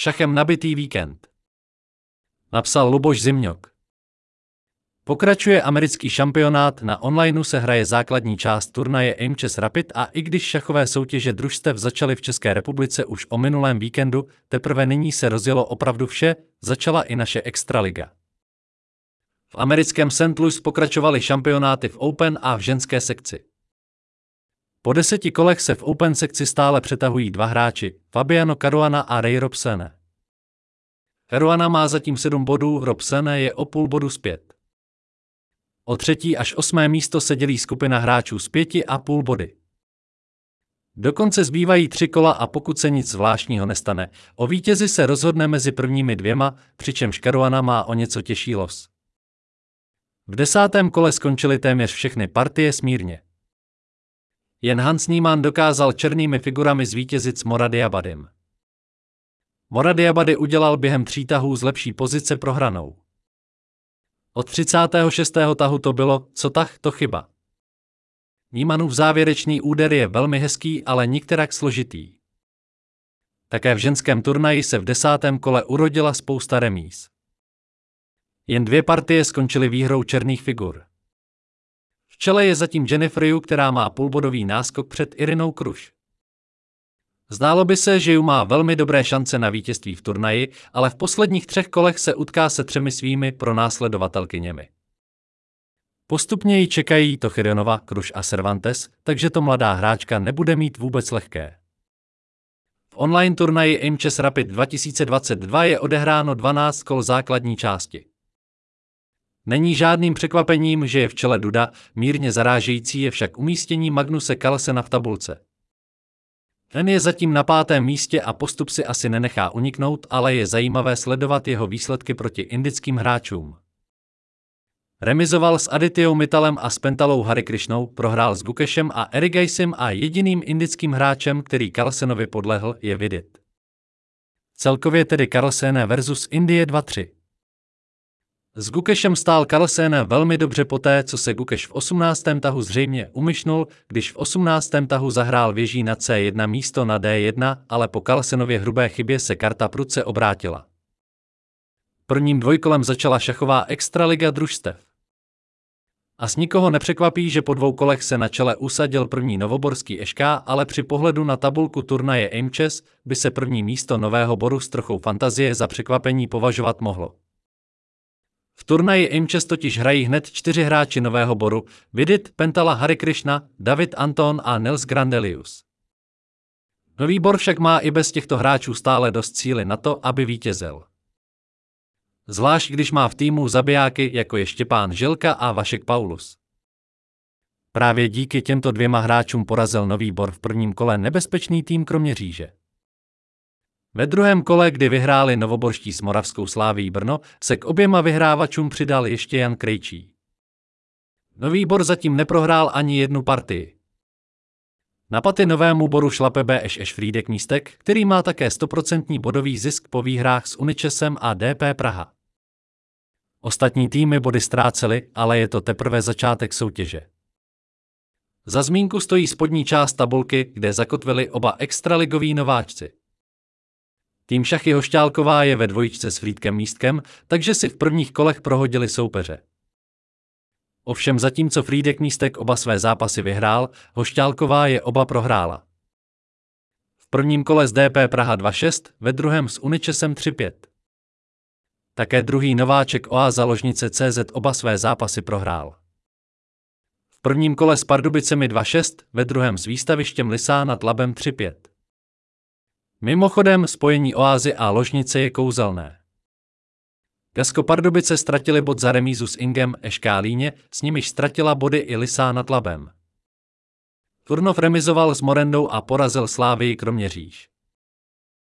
Šachem nabitý víkend. Napsal Luboš Zimňok. Pokračuje americký šampionát, na onlineu se hraje základní část turnaje Aim Chess Rapid a i když šachové soutěže družstev začaly v České republice už o minulém víkendu, teprve nyní se rozjelo opravdu vše, začala i naše Extraliga. V americkém St. Louis pokračovaly šampionáty v Open a v ženské sekci. Po deseti kolech se v Open sekci stále přetahují dva hráči, Fabiano Caruana a Ray Robsene. Caruana má zatím sedm bodů, Robsene je o půl bodu zpět. O třetí až osmé místo se dělí skupina hráčů z pěti a půl body. Dokonce zbývají tři kola a pokud se nic zvláštního nestane, o vítězi se rozhodne mezi prvními dvěma, přičemž Caruana má o něco těžší los. V desátém kole skončily téměř všechny partie smírně. Jen Hans Niemann dokázal černými figurami zvítězit s Moradiabadem. Moradiabady udělal během tří tahů z lepší pozice prohranou. Od 36. tahu to bylo, co tah, to chyba. Nímanův závěrečný úder je velmi hezký, ale nikterak složitý. Také v ženském turnaji se v desátém kole urodila spousta remíz. Jen dvě partie skončily výhrou černých figur. Čele je zatím Jennifer která má půlbodový náskok před Irinou Kruš. Zdálo by se, že Yu má velmi dobré šance na vítězství v turnaji, ale v posledních třech kolech se utká se třemi svými pronásledovatelkyněmi. Postupně ji čekají Tochirionova, Kruš a Cervantes, takže to mladá hráčka nebude mít vůbec lehké. V online turnaji Aim Chess Rapid 2022 je odehráno 12 kol základní části. Není žádným překvapením, že je v čele Duda, mírně zarážející je však umístění Magnuse Carlsena v tabulce. Ten je zatím na pátém místě a postup si asi nenechá uniknout, ale je zajímavé sledovat jeho výsledky proti indickým hráčům. Remizoval s Aditijou Mitalem a s Pentalou Hari Krishnou, prohrál s Gukešem a Erigaisim a jediným indickým hráčem, který Carlsenovi podlehl, je Vidit. Celkově tedy Carlsen versus Indie 2-3. S Gukešem stál Carlsen velmi dobře poté, co se Gukeš v 18. tahu zřejmě umyšnul, když v 18. tahu zahrál věží na C1 místo na D1, ale po Carlsenově hrubé chybě se karta pruce obrátila. Prvním dvojkolem začala šachová extraliga družstev. A s nikoho nepřekvapí, že po dvou kolech se na čele usadil první novoborský EŠK, ale při pohledu na tabulku turnaje Aimchess by se první místo nového boru s trochou fantazie za překvapení považovat mohlo. V turnaji Aimchess totiž hrají hned čtyři hráči nového boru, Vidit, Pentala Hari Krishna, David Anton a Nils Grandelius. Nový bor však má i bez těchto hráčů stále dost cíly na to, aby vítězil. Zvlášť když má v týmu zabijáky jako je Štěpán Žilka a Vašek Paulus. Právě díky těmto dvěma hráčům porazil nový bor v prvním kole nebezpečný tým kromě říže. Ve druhém kole, kdy vyhráli novoborští s Moravskou sláví Brno, se k oběma vyhrávačům přidal ještě Jan Krejčí. Nový bor zatím neprohrál ani jednu partii. Na paty novému boru šlape BŠ Frídek Místek, který má také 100% bodový zisk po výhrách s Uničesem a DP Praha. Ostatní týmy body ztrácely, ale je to teprve začátek soutěže. Za zmínku stojí spodní část tabulky, kde zakotvili oba extraligoví nováčci. Tým Šachy Hošťálková je ve dvojičce s Frýdkem Místkem, takže si v prvních kolech prohodili soupeře. Ovšem zatímco Frýdek Místek oba své zápasy vyhrál, Hošťálková je oba prohrála. V prvním kole z DP Praha 2-6, ve druhém s Uničesem 3-5. Také druhý nováček OA založnice CZ oba své zápasy prohrál. V prvním kole s Pardubicemi 2-6, ve druhém s výstavištěm Lisá nad Labem 3-5. Mimochodem, spojení oázy a ložnice je kouzelné. Gasko Pardubice ztratili bod za remízu s Ingem Ešká Líně, s nimiž ztratila body i Lisá nad Labem. Turnov remizoval s Morendou a porazil Slávii Kroměříž.